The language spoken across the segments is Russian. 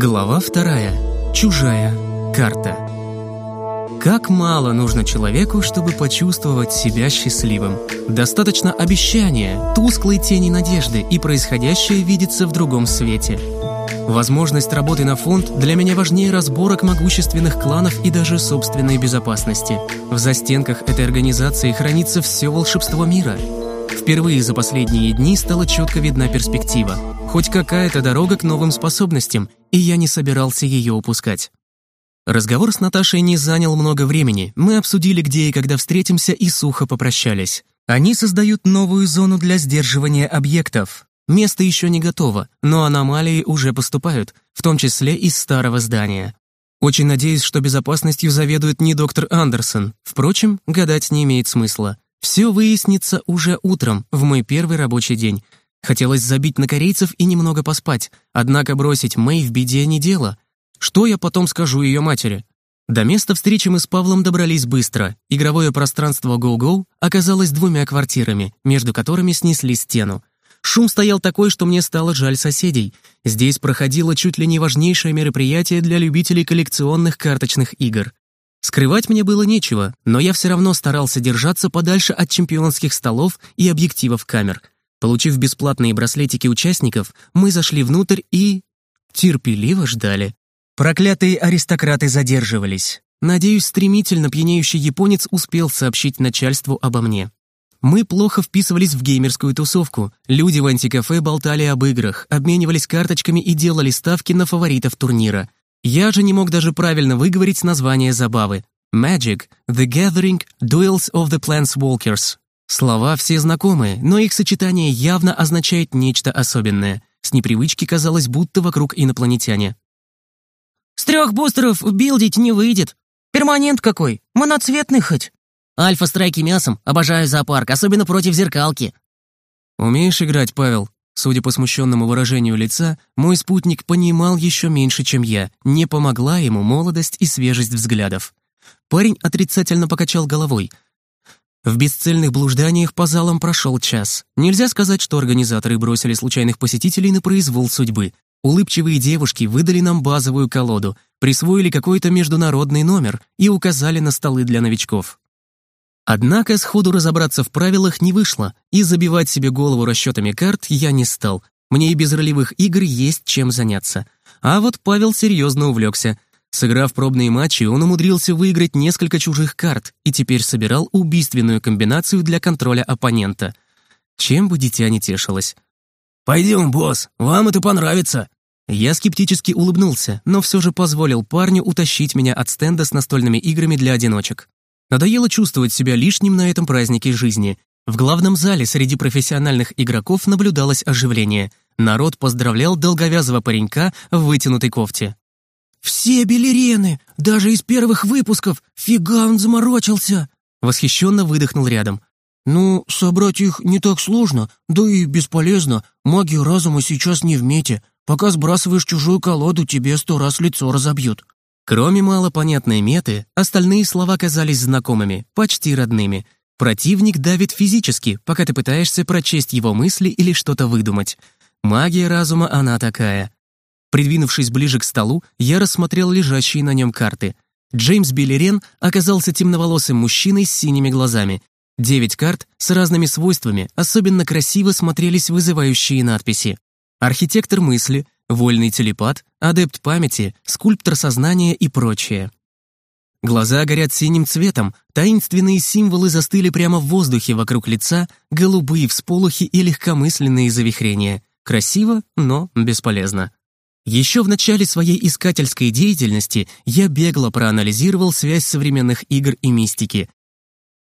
Глава вторая. Чужая карта. Как мало нужно человеку, чтобы почувствовать себя счастливым. Достаточно обещания, тусклой тени надежды, и происходящее видится в другом свете. Возможность работы на фонд для меня важнее разборок могущественных кланов и даже собственной безопасности. В застенках этой организации хранится все волшебство мира. Впервые за последние дни стала четко видна перспектива. Хоть какая-то дорога к новым способностям, и я не собирался ее упускать. Разговор с Наташей не занял много времени. Мы обсудили, где и когда встретимся, и сухо попрощались. Они создают новую зону для сдерживания объектов. Место еще не готово, но аномалии уже поступают, в том числе из старого здания. Очень надеюсь, что безопасностью заведует не доктор Андерсон. Впрочем, гадать не имеет смысла. Все выяснится уже утром, в мой первый рабочий день. Хотелось забить на корейцев и немного поспать, однако бросить Мэй в беде не дело. Что я потом скажу ее матери? До места встречи мы с Павлом добрались быстро. Игровое пространство Go-Go оказалось двумя квартирами, между которыми снесли стену. Шум стоял такой, что мне стало жаль соседей. Здесь проходило чуть ли не важнейшее мероприятие для любителей коллекционных карточных игр. Скрывать мне было нечего, но я все равно старался держаться подальше от чемпионских столов и объективов камер. Получив бесплатные браслетики участников, мы зашли внутрь и... терпеливо ждали. Проклятые аристократы задерживались. Надеюсь, стремительно пьянеющий японец успел сообщить начальству обо мне. Мы плохо вписывались в геймерскую тусовку. Люди в антикафе болтали об играх, обменивались карточками и делали ставки на фаворитов турнира. Я же не мог даже правильно выговорить название забавы. Magic, The Gathering, Duels of the Planeswalkers. Слова все знакомые, но их сочетание явно означает нечто особенное. С непривычки казалось, будто вокруг инопланетяне. «С трех бустеров билдить не выйдет. Перманент какой, моноцветный хоть». «Альфа-страйки мясом, обожаю зоопарк, особенно против зеркалки». «Умеешь играть, Павел?» Судя по смущенному выражению лица, мой спутник понимал еще меньше, чем я. Не помогла ему молодость и свежесть взглядов. Парень отрицательно покачал головой. В бесцельных блужданиях по залам прошел час. Нельзя сказать, что организаторы бросили случайных посетителей на произвол судьбы. Улыбчивые девушки выдали нам базовую колоду, присвоили какой-то международный номер и указали на столы для новичков. Однако сходу разобраться в правилах не вышло, и забивать себе голову расчетами карт я не стал. Мне и без ролевых игр есть чем заняться. А вот Павел серьезно увлекся. Сыграв пробные матчи, он умудрился выиграть несколько чужих карт и теперь собирал убийственную комбинацию для контроля оппонента. Чем бы дитя не тешилось. «Пойдем, босс, вам это понравится!» Я скептически улыбнулся, но все же позволил парню утащить меня от стенда с настольными играми для одиночек. Надоело чувствовать себя лишним на этом празднике жизни. В главном зале среди профессиональных игроков наблюдалось оживление. Народ поздравлял долговязого паренька в вытянутой кофте. «Все билерены, даже из первых выпусков, фига он заморочился!» Восхищенно выдохнул рядом. «Ну, собрать их не так сложно, да и бесполезно. Магия разума сейчас не в мете. Пока сбрасываешь чужую колоду, тебе сто раз лицо разобьют». Кроме малопонятной меты, остальные слова казались знакомыми, почти родными. Противник давит физически, пока ты пытаешься прочесть его мысли или что-то выдумать. Магия разума она такая. Придвинувшись ближе к столу, я рассмотрел лежащие на нем карты. Джеймс Биллерен оказался темноволосым мужчиной с синими глазами. Девять карт с разными свойствами, особенно красиво смотрелись вызывающие надписи. Архитектор мысли — вольный телепат, адепт памяти, скульптор сознания и прочее. Глаза горят синим цветом, таинственные символы застыли прямо в воздухе вокруг лица, голубые всполохи и легкомысленные завихрения. Красиво, но бесполезно. Еще в начале своей искательской деятельности я бегло проанализировал связь современных игр и мистики.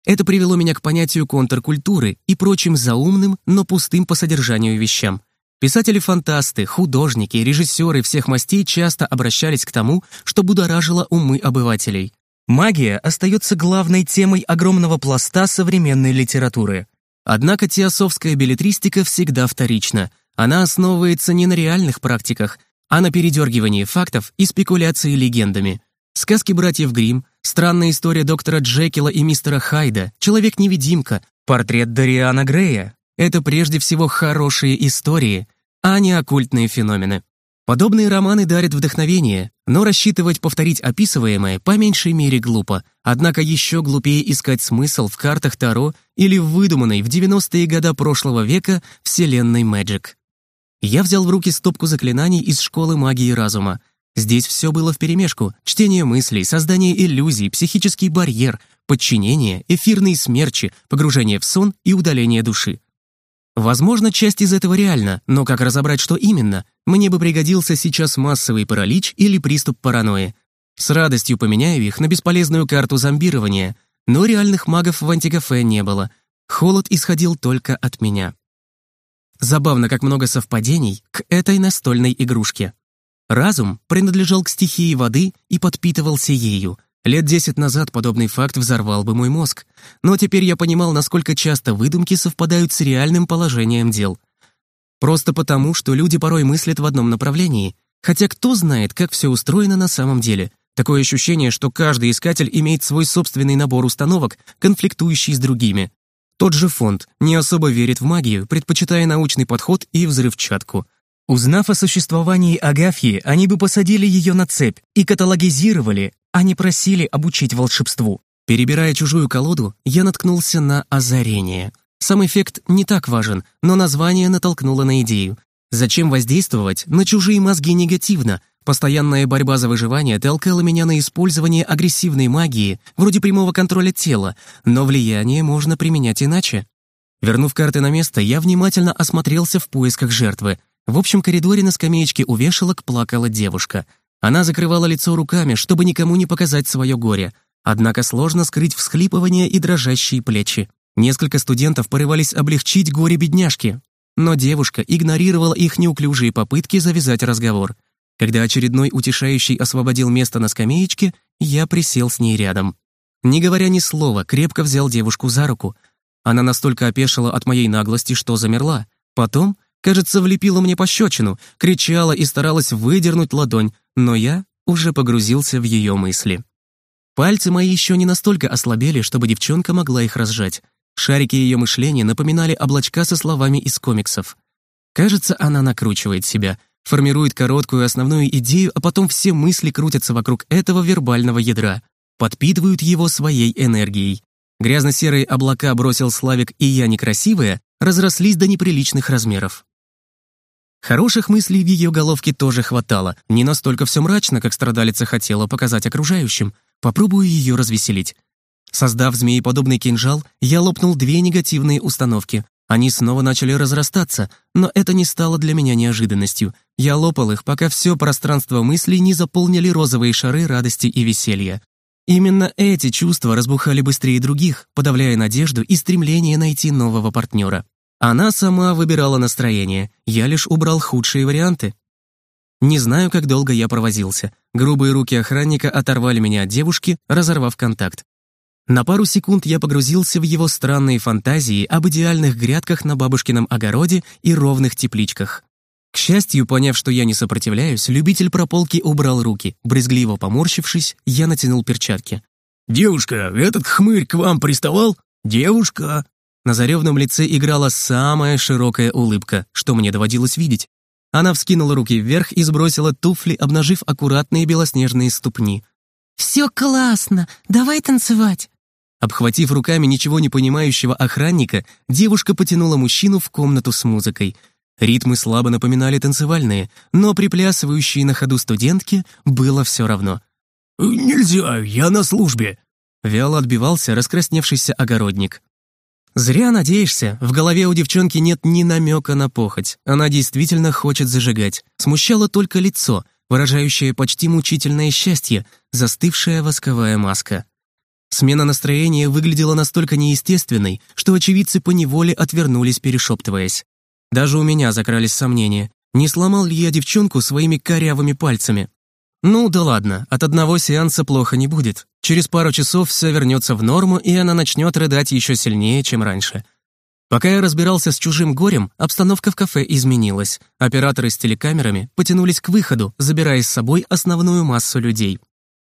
Это привело меня к понятию контркультуры и прочим заумным, но пустым по содержанию вещам. Писатели-фантасты, художники, режиссеры всех мастей часто обращались к тому, что будоражило умы обывателей. Магия остается главной темой огромного пласта современной литературы. Однако теософская билетристика всегда вторична. Она основывается не на реальных практиках, а на передергивании фактов и спекуляции легендами. Сказки братьев Гримм, странная история доктора Джекила и мистера Хайда, Человек-невидимка, портрет Дариана Грея, это прежде всего хорошие истории, а не оккультные феномены. Подобные романы дарят вдохновение, но рассчитывать повторить описываемое по меньшей мере глупо. Однако еще глупее искать смысл в картах Таро или в выдуманной в 90-е годы прошлого века вселенной Мэджик. Я взял в руки стопку заклинаний из школы магии разума. Здесь все было вперемешку. Чтение мыслей, создание иллюзий, психический барьер, подчинение, эфирные смерчи, погружение в сон и удаление души. Возможно, часть из этого реальна, но как разобрать, что именно? Мне бы пригодился сейчас массовый паралич или приступ паранойи. С радостью поменяю их на бесполезную карту зомбирования, но реальных магов в антикафе не было. Холод исходил только от меня. Забавно, как много совпадений к этой настольной игрушке. Разум принадлежал к стихии воды и подпитывался ею — Лет десять назад подобный факт взорвал бы мой мозг, но теперь я понимал, насколько часто выдумки совпадают с реальным положением дел. Просто потому, что люди порой мыслят в одном направлении, хотя кто знает, как все устроено на самом деле. Такое ощущение, что каждый искатель имеет свой собственный набор установок, конфликтующий с другими. Тот же фонд не особо верит в магию, предпочитая научный подход и взрывчатку. Узнав о существовании Агафьи, они бы посадили ее на цепь и каталогизировали, они просили обучить волшебству. Перебирая чужую колоду, я наткнулся на озарение. Сам эффект не так важен, но название натолкнуло на идею. Зачем воздействовать на чужие мозги негативно? Постоянная борьба за выживание толкала меня на использование агрессивной магии, вроде прямого контроля тела, но влияние можно применять иначе. Вернув карты на место, я внимательно осмотрелся в поисках жертвы. В общем коридоре на скамеечке у вешалок плакала девушка — она закрывала лицо руками, чтобы никому не показать свое горе. Однако сложно скрыть всхлипывание и дрожащие плечи. Несколько студентов порывались облегчить горе бедняжки, но девушка игнорировала их неуклюжие попытки завязать разговор. Когда очередной утешающий освободил место на скамеечке, я присел с ней рядом. Не говоря ни слова, крепко взял девушку за руку. Она настолько опешила от моей наглости, что замерла. Потом, кажется, влепила мне пощечину, кричала и старалась выдернуть ладонь, но я уже погрузился в ее мысли. Пальцы мои еще не настолько ослабели, чтобы девчонка могла их разжать. Шарики ее мышления напоминали облачка со словами из комиксов. Кажется, она накручивает себя, формирует короткую основную идею, а потом все мысли крутятся вокруг этого вербального ядра, подпитывают его своей энергией. Грязно-серые облака бросил Славик и я некрасивая, разрослись до неприличных размеров. Хороших мыслей в ее головке тоже хватало. Не настолько все мрачно, как страдалица хотела показать окружающим. Попробую ее развеселить. Создав змееподобный кинжал, я лопнул две негативные установки. Они снова начали разрастаться, но это не стало для меня неожиданностью. Я лопал их, пока все пространство мыслей не заполнили розовые шары радости и веселья. Именно эти чувства разбухали быстрее других, подавляя надежду и стремление найти нового партнера. Она сама выбирала настроение, я лишь убрал худшие варианты. Не знаю, как долго я провозился. Грубые руки охранника оторвали меня от девушки, разорвав контакт. На пару секунд я погрузился в его странные фантазии об идеальных грядках на бабушкином огороде и ровных тепличках. К счастью, поняв, что я не сопротивляюсь, любитель прополки убрал руки. Брезгливо поморщившись, я натянул перчатки. «Девушка, этот хмырь к вам приставал? Девушка!» На заревном лице играла самая широкая улыбка, что мне доводилось видеть. Она вскинула руки вверх и сбросила туфли, обнажив аккуратные белоснежные ступни. «Все классно! Давай танцевать!» Обхватив руками ничего не понимающего охранника, девушка потянула мужчину в комнату с музыкой. Ритмы слабо напоминали танцевальные, но приплясывающие на ходу студентки было все равно. «Нельзя, я на службе!» Вяло отбивался раскрасневшийся огородник. Зря надеешься, в голове у девчонки нет ни намека на похоть. Она действительно хочет зажигать. Смущало только лицо, выражающее почти мучительное счастье, застывшая восковая маска. Смена настроения выглядела настолько неестественной, что очевидцы поневоле отвернулись, перешептываясь. Даже у меня закрались сомнения, не сломал ли я девчонку своими корявыми пальцами. Ну да ладно, от одного сеанса плохо не будет. Через пару часов все вернется в норму, и она начнет рыдать еще сильнее, чем раньше. Пока я разбирался с чужим горем, обстановка в кафе изменилась. Операторы с телекамерами потянулись к выходу, забирая с собой основную массу людей.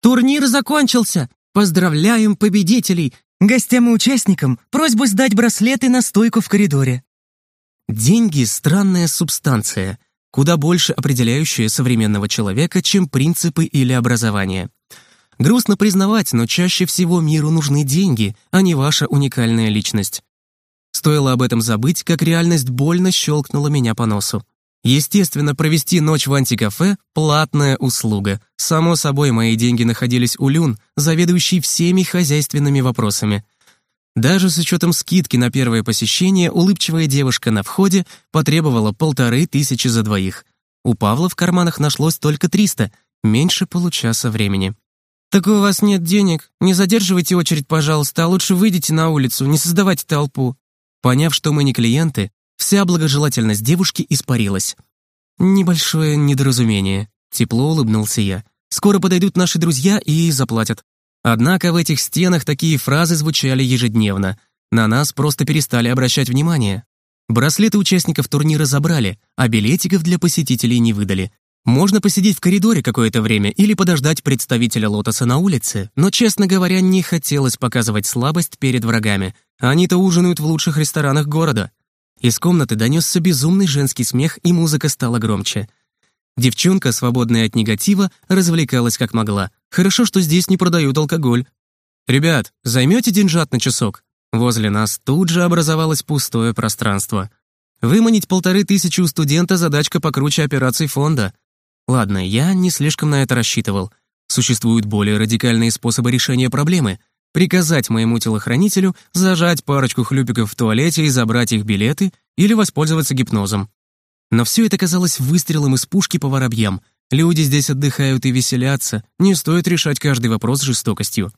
«Турнир закончился! Поздравляем победителей! Гостям и участникам просьбу сдать браслеты на стойку в коридоре». Деньги — странная субстанция. куда больше определяющее современного человека, чем принципы или образование. Грустно признавать, но чаще всего миру нужны деньги, а не ваша уникальная личность. Стоило об этом забыть, как реальность больно щелкнула меня по носу. Естественно, провести ночь в антикафе – платная услуга. Само собой, мои деньги находились у Люн, заведующей всеми хозяйственными вопросами. Даже с учетом скидки на первое посещение, улыбчивая девушка на входе потребовала полторы тысячи за двоих. У Павла в карманах нашлось только триста, меньше получаса времени. «Так у вас нет денег? Не задерживайте очередь, пожалуйста, а лучше выйдите на улицу, не создавайте толпу». Поняв, что мы не клиенты, Вся благожелательность девушки испарилась. «Небольшое недоразумение», — тепло улыбнулся я. «Скоро подойдут наши друзья и заплатят». Однако в этих стенах такие фразы звучали ежедневно. На нас просто перестали обращать внимание. Браслеты участников турнира забрали, а билетиков для посетителей не выдали. Можно посидеть в коридоре какое-то время или подождать представителя Лотоса на улице, но, честно говоря, не хотелось показывать слабость перед врагами. Они-то ужинают в лучших ресторанах города. Из комнаты донесся безумный женский смех, и музыка стала громче. Девчонка, свободная от негатива, развлекалась как могла. Хорошо, что здесь не продают алкоголь. «Ребят, займете деньжат на часок?» Возле нас тут же образовалось пустое пространство. Выманить полторы тысячи у студента задачка покруче операций фонда. Ладно, я не слишком на это рассчитывал. Существуют более радикальные способы решения проблемы — приказать моему телохранителю зажать парочку хлюпиков в туалете и забрать их билеты или воспользоваться гипнозом. Но все это казалось выстрелом из пушки по воробьям. Люди здесь отдыхают и веселятся, не стоит решать каждый вопрос жестокостью.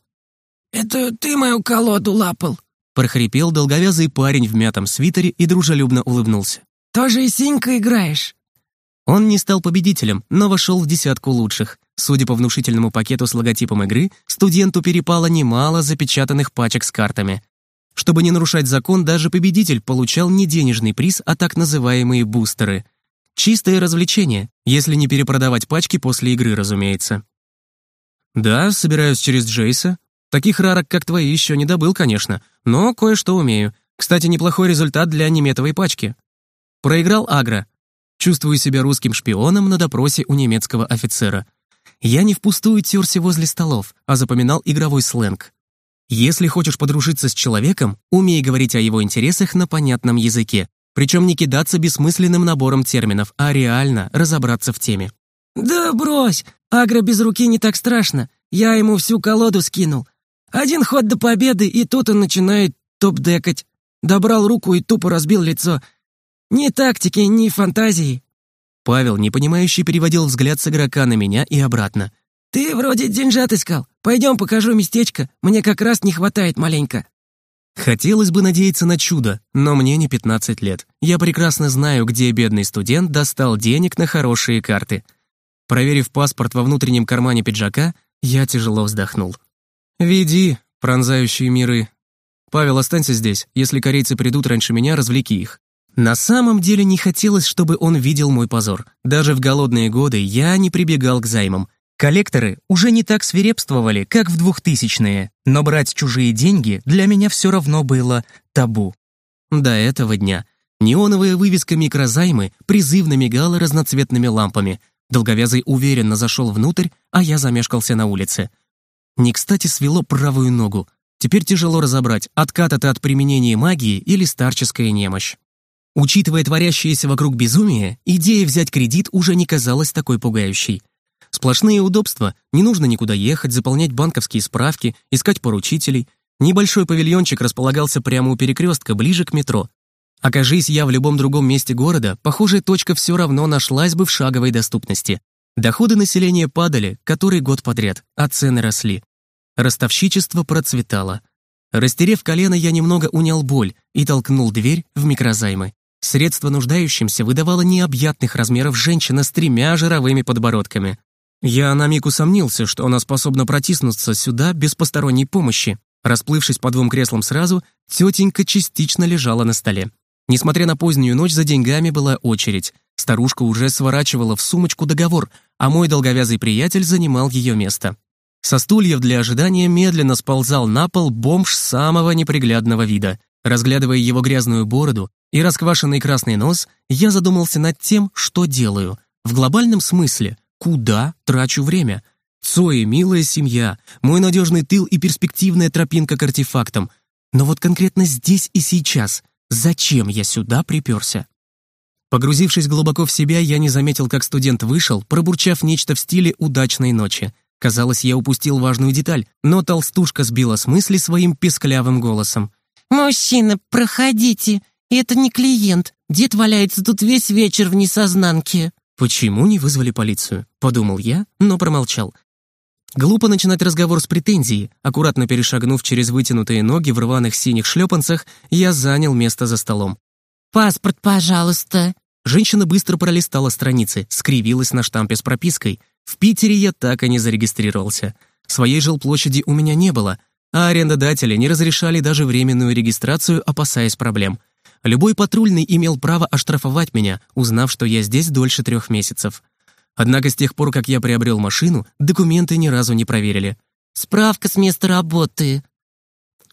«Это ты мою колоду лапал?» прохрипел долговязый парень в мятом свитере и дружелюбно улыбнулся. «Тоже и синька играешь?» Он не стал победителем, но вошел в десятку лучших. Судя по внушительному пакету с логотипом игры, студенту перепало немало запечатанных пачек с картами. Чтобы не нарушать закон, даже победитель получал не денежный приз, а так называемые бустеры. Чистое развлечение, если не перепродавать пачки после игры, разумеется. Да, собираюсь через Джейса. Таких рарок, как твои, еще не добыл, конечно, но кое-что умею. Кстати, неплохой результат для неметовой пачки. Проиграл Агро, Чувствую себя русским шпионом на допросе у немецкого офицера. Я не впустую терся возле столов, а запоминал игровой сленг. Если хочешь подружиться с человеком, умей говорить о его интересах на понятном языке, причем не кидаться бессмысленным набором терминов, а реально разобраться в теме. «Да брось! Агро без руки не так страшно. Я ему всю колоду скинул. Один ход до победы, и тут он начинает топ-декать. Добрал руку и тупо разбил лицо. Ни тактики, ни фантазии». Павел, непонимающий, переводил взгляд с игрока на меня и обратно. «Ты вроде деньжат искал. Пойдем покажу местечко. Мне как раз не хватает маленько». Хотелось бы надеяться на чудо, но мне не 15 лет. Я прекрасно знаю, где бедный студент достал денег на хорошие карты. Проверив паспорт во внутреннем кармане пиджака, я тяжело вздохнул. «Веди, пронзающие миры. Павел, останься здесь. Если корейцы придут раньше меня, развлеки их. На самом деле не хотелось, чтобы он видел мой позор. Даже в голодные годы я не прибегал к займам. Коллекторы уже не так свирепствовали, как в двухтысячные, но брать чужие деньги для меня все равно было табу. До этого дня неоновая вывеска микрозаймы призывно мигала разноцветными лампами. Долговязый уверенно зашел внутрь, а я замешкался на улице. Не кстати свело правую ногу. Теперь тяжело разобрать, откат это от применения магии или старческая немощь. Учитывая творящееся вокруг безумие, идея взять кредит уже не казалась такой пугающей. Сплошные удобства, не нужно никуда ехать, заполнять банковские справки, искать поручителей. Небольшой павильончик располагался прямо у перекрестка, ближе к метро. Окажись я в любом другом месте города, похожая точка все равно нашлась бы в шаговой доступности. Доходы населения падали, который год подряд, а цены росли. Ростовщичество процветало. Растерев колено, я немного унял боль и толкнул дверь в микрозаймы. Средство нуждающимся выдавала необъятных размеров женщина с тремя жировыми подбородками. Я на миг усомнился, что она способна протиснуться сюда без посторонней помощи. Расплывшись по двум креслам сразу, тетенька частично лежала на столе. Несмотря на позднюю ночь, за деньгами была очередь. Старушка уже сворачивала в сумочку договор, а мой долговязый приятель занимал ее место. Со стульев для ожидания медленно сползал на пол бомж самого неприглядного вида. Разглядывая его грязную бороду, и расквашенный красный нос, я задумался над тем, что делаю. В глобальном смысле, куда трачу время? Цои, милая семья, мой надежный тыл и перспективная тропинка к артефактам. Но вот конкретно здесь и сейчас, зачем я сюда приперся? Погрузившись глубоко в себя, я не заметил, как студент вышел, пробурчав нечто в стиле «удачной ночи». Казалось, я упустил важную деталь, но толстушка сбила с мысли своим песклявым голосом. «Мужчина, проходите. Это не клиент. Дед валяется тут весь вечер в несознанке». «Почему не вызвали полицию?» — подумал я, но промолчал. Глупо начинать разговор с претензией. Аккуратно перешагнув через вытянутые ноги в рваных синих шлепанцах, я занял место за столом. «Паспорт, пожалуйста». Женщина быстро пролистала страницы, скривилась на штампе с пропиской. В Питере я так и не зарегистрировался. Своей жилплощади у меня не было, а арендодатели не разрешали даже временную регистрацию, опасаясь проблем. Любой патрульный имел право оштрафовать меня, узнав, что я здесь дольше трех месяцев. Однако с тех пор, как я приобрел машину, документы ни разу не проверили. «Справка с места работы»,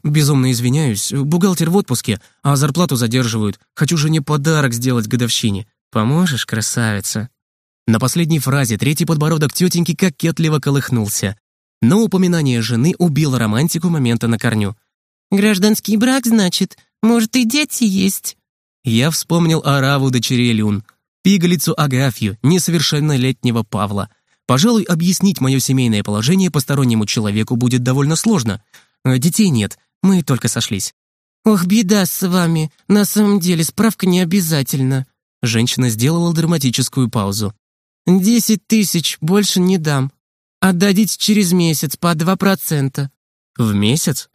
Безумно извиняюсь, бухгалтер в отпуске, а зарплату задерживают. Хочу жене подарок сделать годовщине. Поможешь, красавица?» На последней фразе третий подбородок тетеньки кокетливо колыхнулся. Но упоминание жены убило романтику момента на корню. «Гражданский брак, значит? Может, и дети есть?» Я вспомнил Араву дочерей Люн, пигалицу Агафью, несовершеннолетнего Павла. Пожалуй, объяснить мое семейное положение постороннему человеку будет довольно сложно. Э, детей нет, мы только сошлись. «Ох, беда с вами. На самом деле справка не обязательна». Женщина сделала драматическую паузу. «Десять тысяч, больше не дам. Отдадите через месяц по два процента». «В месяц?»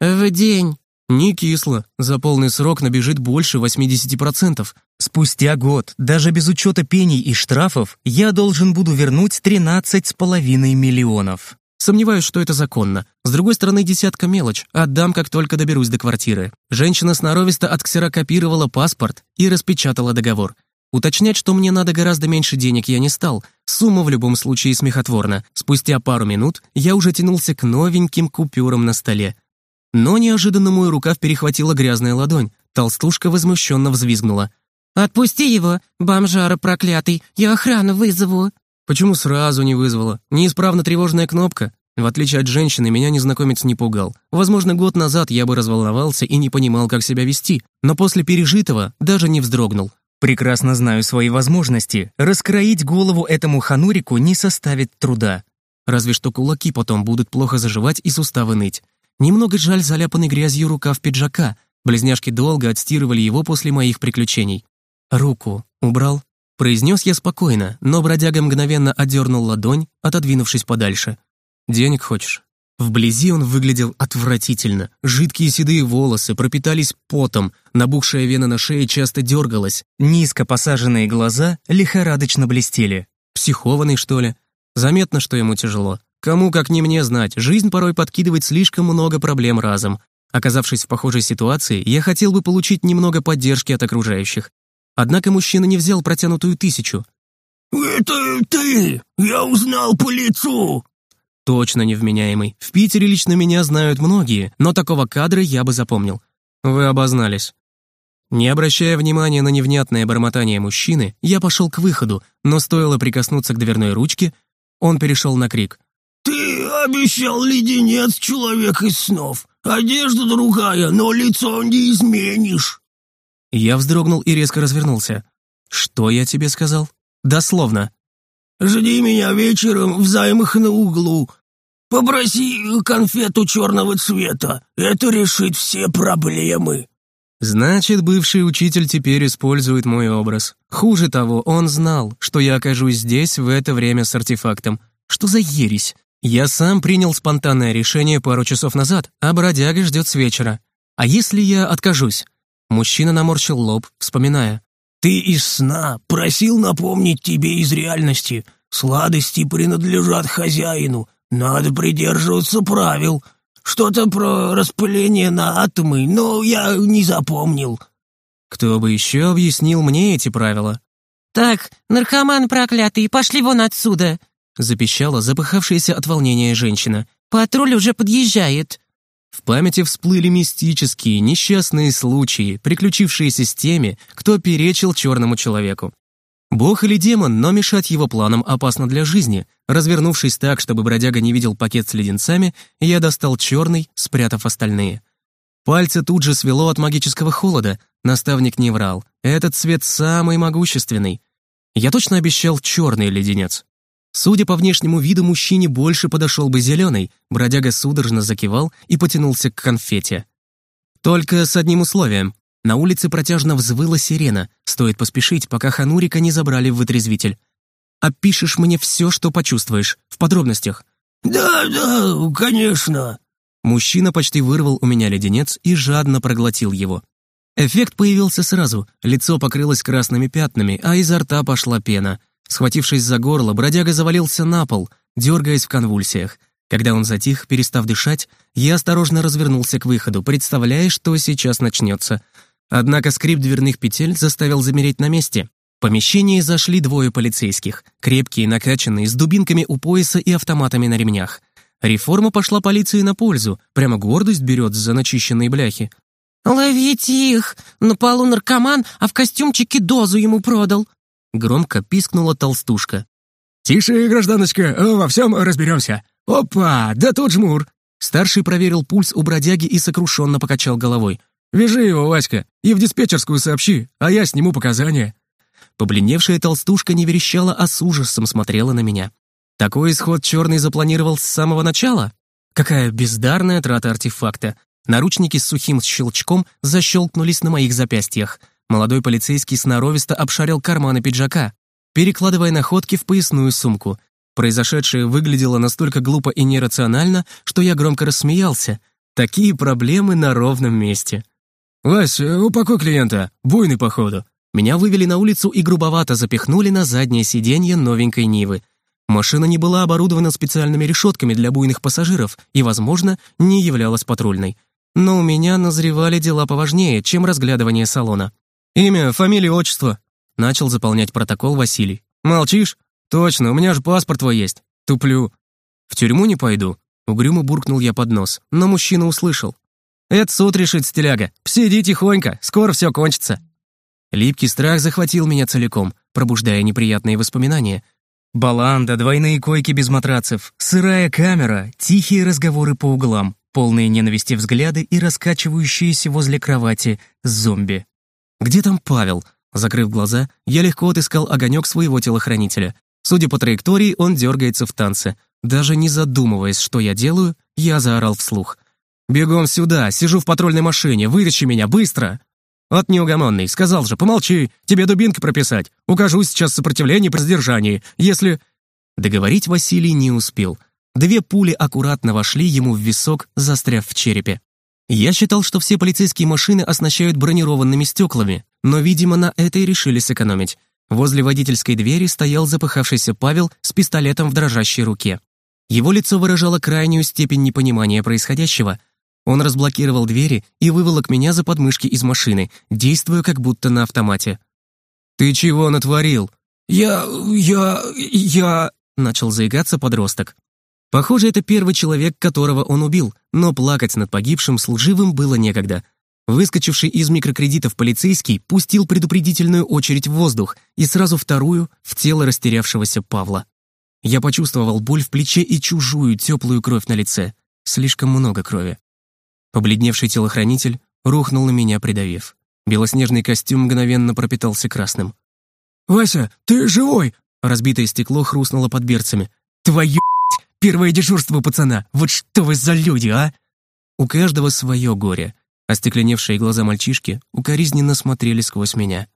«В день». «Не кисло. За полный срок набежит больше 80%. Спустя год, даже без учета пений и штрафов, я должен буду вернуть 13,5 миллионов. Сомневаюсь, что это законно. С другой стороны, десятка мелочь. Отдам, как только доберусь до квартиры. Женщина сноровисто отксерокопировала паспорт и распечатала договор. Уточнять, что мне надо гораздо меньше денег, я не стал. Сумма в любом случае смехотворна. Спустя пару минут я уже тянулся к новеньким купюрам на столе. Но неожиданно мою рукав перехватила грязная ладонь. Толстушка возмущенно взвизгнула. «Отпусти его, бомжара проклятый, я охрану вызову». Почему сразу не вызвала? Неисправна тревожная кнопка? В отличие от женщины, меня незнакомец не пугал. Возможно, год назад я бы разволновался и не понимал, как себя вести, но после пережитого даже не вздрогнул. Прекрасно знаю свои возможности. Раскроить голову этому ханурику не составит труда. Разве что кулаки потом будут плохо заживать и суставы ныть. Немного жаль заляпанный грязью рукав пиджака. Близняшки долго отстирывали его после моих приключений. Руку убрал, Произнес я спокойно, но бродяга мгновенно отдернул ладонь, отодвинувшись подальше. «Денег хочешь?» Вблизи он выглядел отвратительно. Жидкие седые волосы пропитались потом, набухшая вена на шее часто дергалась, низко посаженные глаза лихорадочно блестели. Психованный, что ли? Заметно, что ему тяжело. Кому, как не мне, знать, жизнь порой подкидывает слишком много проблем разом. Оказавшись в похожей ситуации, я хотел бы получить немного поддержки от окружающих. Однако мужчина не взял протянутую тысячу. «Это ты! Я узнал по лицу!» Точно невменяемый. В Питере лично меня знают многие, но такого кадра я бы запомнил. Вы обознались. Не обращая внимания на невнятное бормотание мужчины, я пошел к выходу, но стоило прикоснуться к дверной ручке, он перешел на крик. «Ты обещал леденец, человек из снов. Одежда другая, но лицо не изменишь». Я вздрогнул и резко развернулся. «Что я тебе сказал?» «Дословно». «Жди меня вечером в займах на углу. Попроси конфету черного цвета. Это решит все проблемы». Значит, бывший учитель теперь использует мой образ. Хуже того, он знал, что я окажусь здесь в это время с артефактом. Что за ересь? Я сам принял спонтанное решение пару часов назад, а бродяга ждет с вечера. А если я откажусь? Мужчина наморщил лоб, вспоминая. «Ты из сна просил напомнить тебе из реальности. Сладости принадлежат хозяину. Надо придерживаться правил. Что-то про распыление на атомы, но я не запомнил». «Кто бы еще объяснил мне эти правила?» «Так, наркоман проклятый, пошли вон отсюда!» Запищала запыхавшаяся от волнения женщина. «Патруль уже подъезжает». В памяти всплыли мистические, несчастные случаи, приключившиеся с теми, кто перечил черному человеку. Бог или демон, но мешать его планам опасно для жизни. Развернувшись так, чтобы бродяга не видел пакет с леденцами, я достал черный, спрятав остальные. Пальцы тут же свело от магического холода. Наставник не врал. Этот цвет самый могущественный. Я точно обещал черный леденец. Судя по внешнему виду, мужчине больше подошел бы зеленый. Бродяга судорожно закивал и потянулся к конфете. Только с одним условием. На улице протяжно взвыла сирена. Стоит поспешить, пока Ханурика не забрали в вытрезвитель. Опишешь мне все, что почувствуешь, в подробностях. «Да, да, конечно», Мужчина почти вырвал у меня леденец и жадно проглотил его. Эффект появился сразу, лицо покрылось красными пятнами, а изо рта пошла пена. Схватившись за горло, бродяга завалился на пол, дергаясь в конвульсиях. Когда он затих, перестав дышать, я осторожно развернулся к выходу, представляя, что сейчас начнется. Однако скрип дверных петель заставил замереть на месте. В помещении зашли двое полицейских, крепкие, накачанные, с дубинками у пояса и автоматами на ремнях. Реформа пошла полиции на пользу, прямо гордость берет за начищенные бляхи. «Ловите их! На полу наркоман, а в костюмчике дозу ему продал!» Громко пискнула толстушка. «Тише, гражданочка, во всем разберемся. Опа, да тут жмур!» Старший проверил пульс у бродяги и сокрушенно покачал головой. «Вяжи его, Васька, и в диспетчерскую сообщи, а я сниму показания». Побледневшая толстушка не верещала, а с ужасом смотрела на меня. Такой исход Черный запланировал с самого начала? Какая бездарная трата артефакта. Наручники с сухим щелчком защелкнулись на моих запястьях. Молодой полицейский сноровисто обшарил карманы пиджака, перекладывая находки в поясную сумку. Произошедшее выглядело настолько глупо и нерационально, что я громко рассмеялся. Такие проблемы на ровном месте. «Вась, упакуй клиента, буйный походу». Меня вывели на улицу и грубовато запихнули на заднее сиденье новенькой Нивы. Машина не была оборудована специальными решетками для буйных пассажиров и, возможно, не являлась патрульной. Но у меня назревали дела поважнее, чем разглядывание салона. «Имя, фамилия, отчество?» Начал заполнять протокол Василий. «Молчишь? Точно, у меня же паспорт твой есть. Туплю». «В тюрьму не пойду», — угрюмо буркнул я под нос, но мужчина услышал. «Это суд решит, стиляга. Посиди тихонько, скоро все кончится». Липкий страх захватил меня целиком, пробуждая неприятные воспоминания — Баланда, двойные койки без матрацев, сырая камера, тихие разговоры по углам, полные ненависти взгляды и раскачивающиеся возле кровати зомби. «Где там Павел?» Закрыв глаза, я легко отыскал огонек своего телохранителя. Судя по траектории, он дергается в танце. Даже не задумываясь, что я делаю, я заорал вслух. «Бегом сюда! Сижу в патрульной машине! Вытащи меня, быстро!» «От неугомонный, сказал же, помолчи, тебе дубинки прописать. Укажу сейчас сопротивление при задержании, если...» Договорить Василий не успел. Две пули аккуратно вошли ему в висок, застряв в черепе. Я считал, что все полицейские машины оснащают бронированными стеклами, но, видимо, на это и решили сэкономить. Возле водительской двери стоял запыхавшийся Павел с пистолетом в дрожащей руке. Его лицо выражало крайнюю степень непонимания происходящего — он разблокировал двери и выволок меня за подмышки из машины, действуя как будто на автомате. «Ты чего натворил?» «Я... я... я...» — начал заикаться подросток. Похоже, это первый человек, которого он убил, но плакать над погибшим служивым было некогда. Выскочивший из микрокредитов полицейский пустил предупредительную очередь в воздух и сразу вторую в тело растерявшегося Павла. Я почувствовал боль в плече и чужую теплую кровь на лице. Слишком много крови. Побледневший телохранитель рухнул на меня, придавив. Белоснежный костюм мгновенно пропитался красным. «Вася, ты живой!» Разбитое стекло хрустнуло под берцами. «Твою Первое дежурство пацана! Вот что вы за люди, а?» У каждого свое горе. Остекленевшие глаза мальчишки укоризненно смотрели сквозь меня.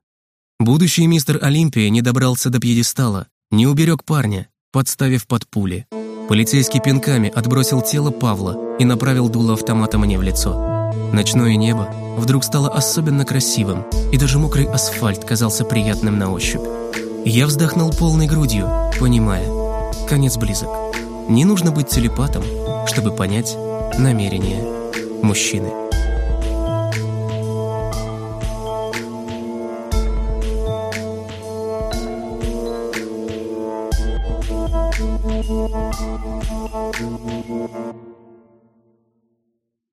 Будущий мистер Олимпия не добрался до пьедестала, не уберег парня, подставив под пули. Полицейский пинками отбросил тело Павла и направил дуло автомата мне в лицо. Ночное небо вдруг стало особенно красивым, и даже мокрый асфальт казался приятным на ощупь. Я вздохнул полной грудью, понимая, конец близок. Не нужно быть телепатом, чтобы понять намерения мужчины.